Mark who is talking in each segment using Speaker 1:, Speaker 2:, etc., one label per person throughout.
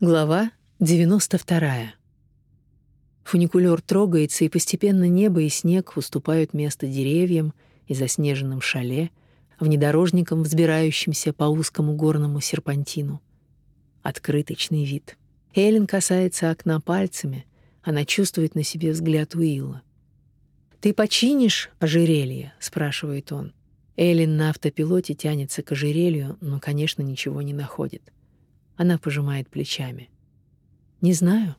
Speaker 1: Глава 92. Фуникулер трогается, и постепенно небо и снег уступают место деревьям и заснеженным шале, внедорожникам, взбирающимся по узкому горному серпантину. Открыточный вид. Эллен касается окна пальцами, она чувствует на себе взгляд Уилла. «Ты починишь ожерелье?» — спрашивает он. Эллен на автопилоте тянется к ожерелью, но, конечно, ничего не находит. Она пожимает плечами. Не знаю.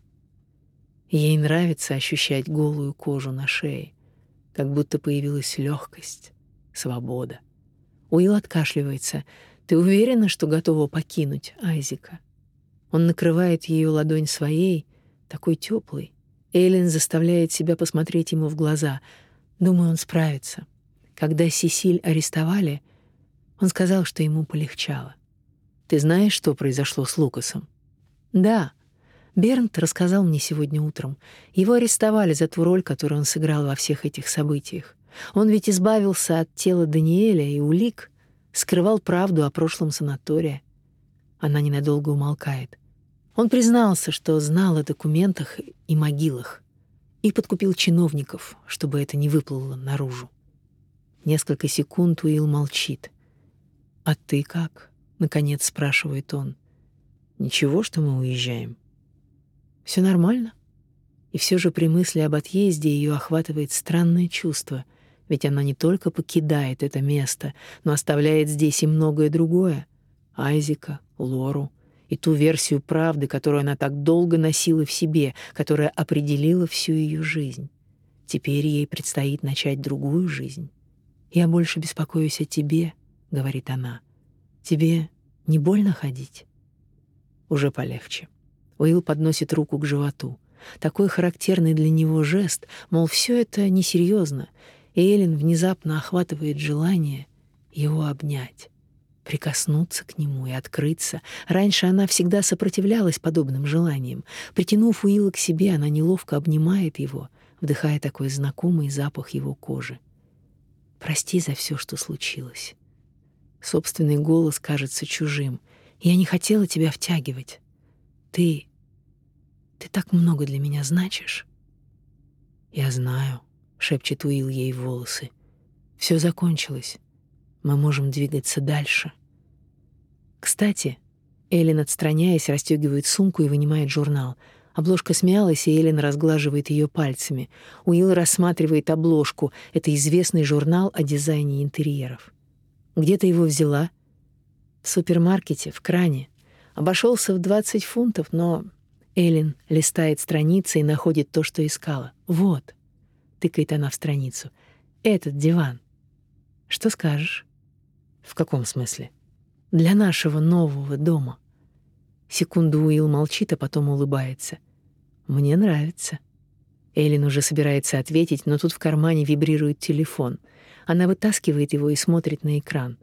Speaker 1: Ей нравится ощущать голую кожу на шее, как будто появилась легкость, свобода. Уилл откашливается. Ты уверена, что готова покинуть Айзика? Он накрывает ее ладонь своей, такой теплой. Эйлин заставляет себя посмотреть ему в глаза. Думаю, он справится. Когда Сесиль арестовали, он сказал, что ему полегчало. Ты знаешь, что произошло с Лукасом? Да. Бернт рассказал мне сегодня утром. Его арестовали за ту роль, которую он сыграл во всех этих событиях. Он ведь избавился от тела Даниэля и улик, скрывал правду о прошлом санатории. Она ненадолго умолкает. Он признался, что знал о документах и могилах, и подкупил чиновников, чтобы это не выплыло наружу. Несколько секунд Уилл молчит. «А ты как?» Наконец спрашивает он. Ничего, что мы уезжаем. Все нормально. И все же при мысли об отъезде ее охватывает странное чувство, ведь она не только покидает это место, но оставляет здесь и многое другое: Айзика, Лору и ту версию правды, которую она так долго носила в себе, которая определила всю ее жизнь. Теперь ей предстоит начать другую жизнь. Я больше беспокоюсь о тебе, говорит она. Тебе не больно ходить? Уже полегче. Уилл подносит руку к животу. Такой характерный для него жест, мол, все это несерьезно, и Эллен внезапно охватывает желание его обнять, прикоснуться к нему и открыться. Раньше она всегда сопротивлялась подобным желаниям. Притянув Уилла к себе, она неловко обнимает его, вдыхая такой знакомый запах его кожи. «Прости за все, что случилось. Собственный голос кажется чужим. Я не хотела тебя втягивать. Ты... ты так много для меня значишь. Я знаю, шепчет Уилл ей в волосы. Все закончилось. Мы можем двигаться дальше. Кстати, Эллен, отстраняясь, расстегивает сумку и вынимает журнал. Обложка смялась, и Эллен разглаживает ее пальцами. Уилл рассматривает обложку. Это известный журнал о дизайне интерьеров. Где ты его взяла? В супермаркете, в кране. Обошелся в 20 фунтов, но Элин листает страницы и находит то, что искала. Вот. Тыкает она в страницу. Этот диван. Что скажешь? В каком смысле? Для нашего нового дома. Секунду Уилл молчит, а потом улыбается. Мне нравится. Элин уже собирается ответить, но тут в кармане вибрирует телефон — она вытаскивает его и смотрит на экран.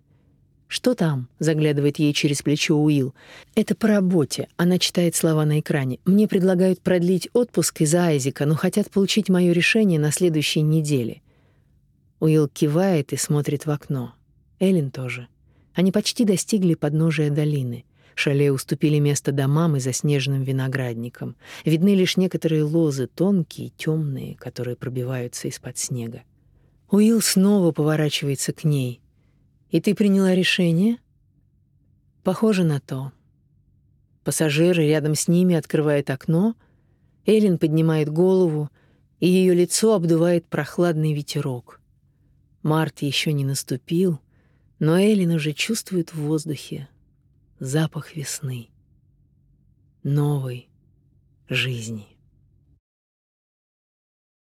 Speaker 1: «Что там?» — заглядывает ей через плечо Уилл. «Это по работе». Она читает слова на экране. «Мне предлагают продлить отпуск из-за Айзека, но хотят получить мое решение на следующей неделе». Уилл кивает и смотрит в окно. Эллен тоже. Они почти достигли подножия долины. Шале уступили место домам и заснеженным виноградникам. Видны лишь некоторые лозы, тонкие, темные, которые пробиваются из-под снега. Уилл снова поворачивается к ней. «И ты приняла решение?» «Похоже на то». Пассажир рядом с ними открывает окно, Эллен поднимает голову, и ее лицо обдувает прохладный ветерок. Март еще не наступил, но Эллен уже чувствует в воздухе запах весны, новой жизни.